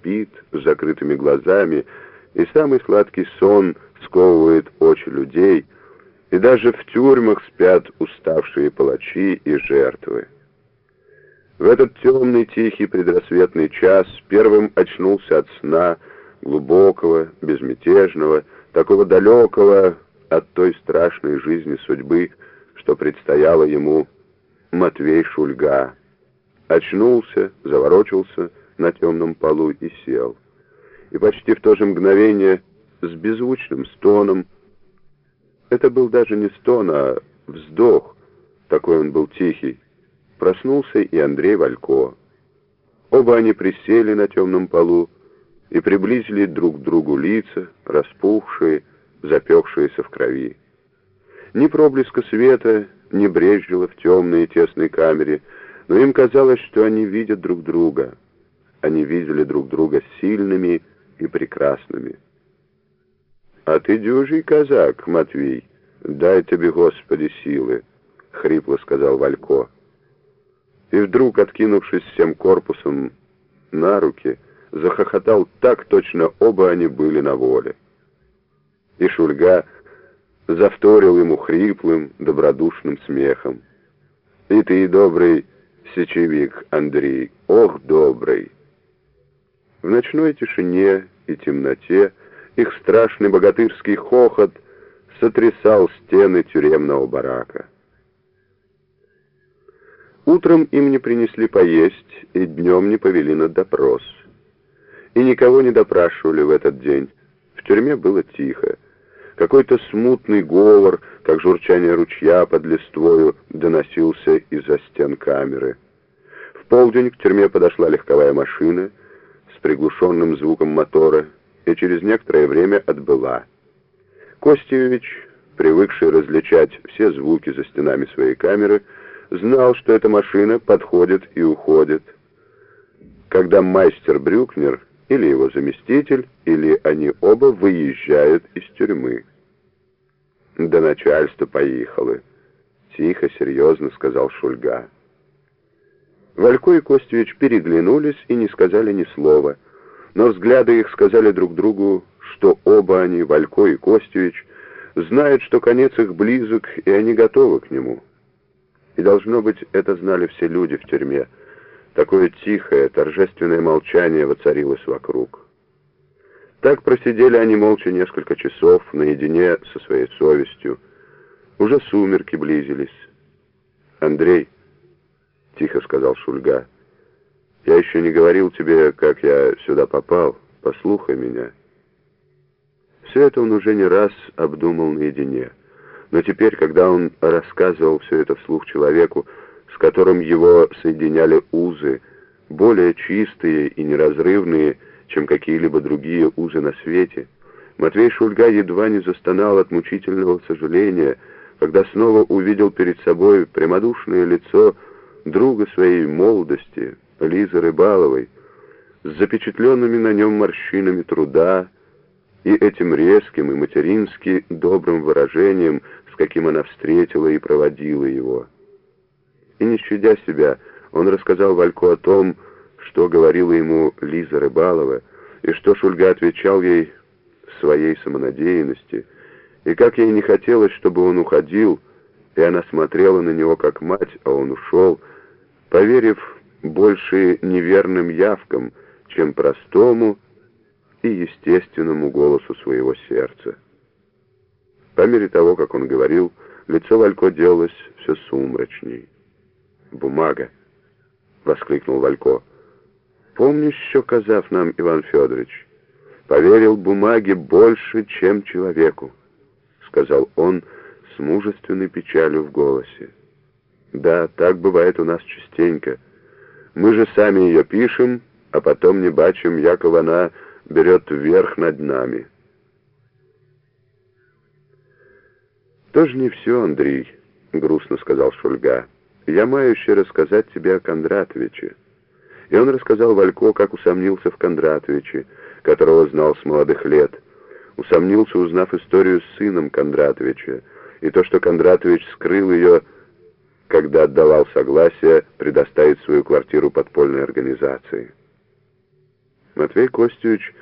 спит с закрытыми глазами, и самый сладкий сон сковывает очи людей, и даже в тюрьмах спят уставшие палачи и жертвы. В этот темный, тихий предрассветный час первым очнулся от сна, глубокого, безмятежного, такого далекого от той страшной жизни судьбы, что предстояло ему Матвей Шульга. Очнулся, заворочился на темном полу и сел. И почти в то же мгновение с беззвучным стоном, это был даже не стон, а вздох, такой он был тихий, проснулся и Андрей Валько. Оба они присели на темном полу и приблизили друг к другу лица, распухшие, запекшиеся в крови. Ни проблеска света не брезжило в темной и тесной камере, но им казалось, что они видят друг друга. Они видели друг друга сильными и прекрасными. «А ты дюжий казак, Матвей, дай тебе, Господи, силы!» — хрипло сказал Валько. И вдруг, откинувшись всем корпусом на руки, захохотал так точно оба они были на воле. И Шульга завторил ему хриплым, добродушным смехом. «И ты, добрый сечевик, Андрей, ох, добрый!» В ночной тишине и темноте их страшный богатырский хохот сотрясал стены тюремного барака. Утром им не принесли поесть и днем не повели на допрос. И никого не допрашивали в этот день. В тюрьме было тихо. Какой-то смутный говор, как журчание ручья под листвою, доносился из-за стен камеры. В полдень к тюрьме подошла легковая машина с приглушенным звуком мотора и через некоторое время отбыла. Костевич, привыкший различать все звуки за стенами своей камеры, знал, что эта машина подходит и уходит. Когда мастер Брюкнер или его заместитель, или они оба выезжают из тюрьмы. «До начальства поехали», — тихо, серьезно сказал Шульга. Валько и Костевич переглянулись и не сказали ни слова, но взгляды их сказали друг другу, что оба они, Валько и Костевич, знают, что конец их близок, и они готовы к нему. И, должно быть, это знали все люди в тюрьме, — Такое тихое, торжественное молчание воцарилось вокруг. Так просидели они молча несколько часов, наедине со своей совестью. Уже сумерки близились. «Андрей», — тихо сказал Шульга, — «я еще не говорил тебе, как я сюда попал. Послухай меня». Все это он уже не раз обдумал наедине. Но теперь, когда он рассказывал все это вслух человеку, с которым его соединяли узы, более чистые и неразрывные, чем какие-либо другие узы на свете, Матвей Шульга едва не застонал от мучительного сожаления, когда снова увидел перед собой прямодушное лицо друга своей молодости, Лизы Рыбаловой, с запечатленными на нем морщинами труда и этим резким и матерински добрым выражением, с каким она встретила и проводила его. И не щадя себя, он рассказал Валько о том, что говорила ему Лиза Рыбалова, и что Шульга отвечал ей своей самонадеянности, и как ей не хотелось, чтобы он уходил, и она смотрела на него как мать, а он ушел, поверив больше неверным явкам, чем простому и естественному голосу своего сердца. По мере того, как он говорил, лицо Валько делалось все сумрачней. «Бумага!» — воскликнул Валько. «Помнишь, что казав нам Иван Федорович? Поверил бумаге больше, чем человеку», — сказал он с мужественной печалью в голосе. «Да, так бывает у нас частенько. Мы же сами ее пишем, а потом не бачим, яков она берет вверх над нами». «Тоже не все, Андрей», — грустно сказал Шульга. Я маю еще рассказать тебе о Кондратовиче». И он рассказал Валько, как усомнился в Кондратовиче, которого знал с молодых лет. Усомнился, узнав историю с сыном Кондратовича, и то, что Кондратович скрыл ее, когда отдавал согласие предоставить свою квартиру подпольной организации. Матвей Костевич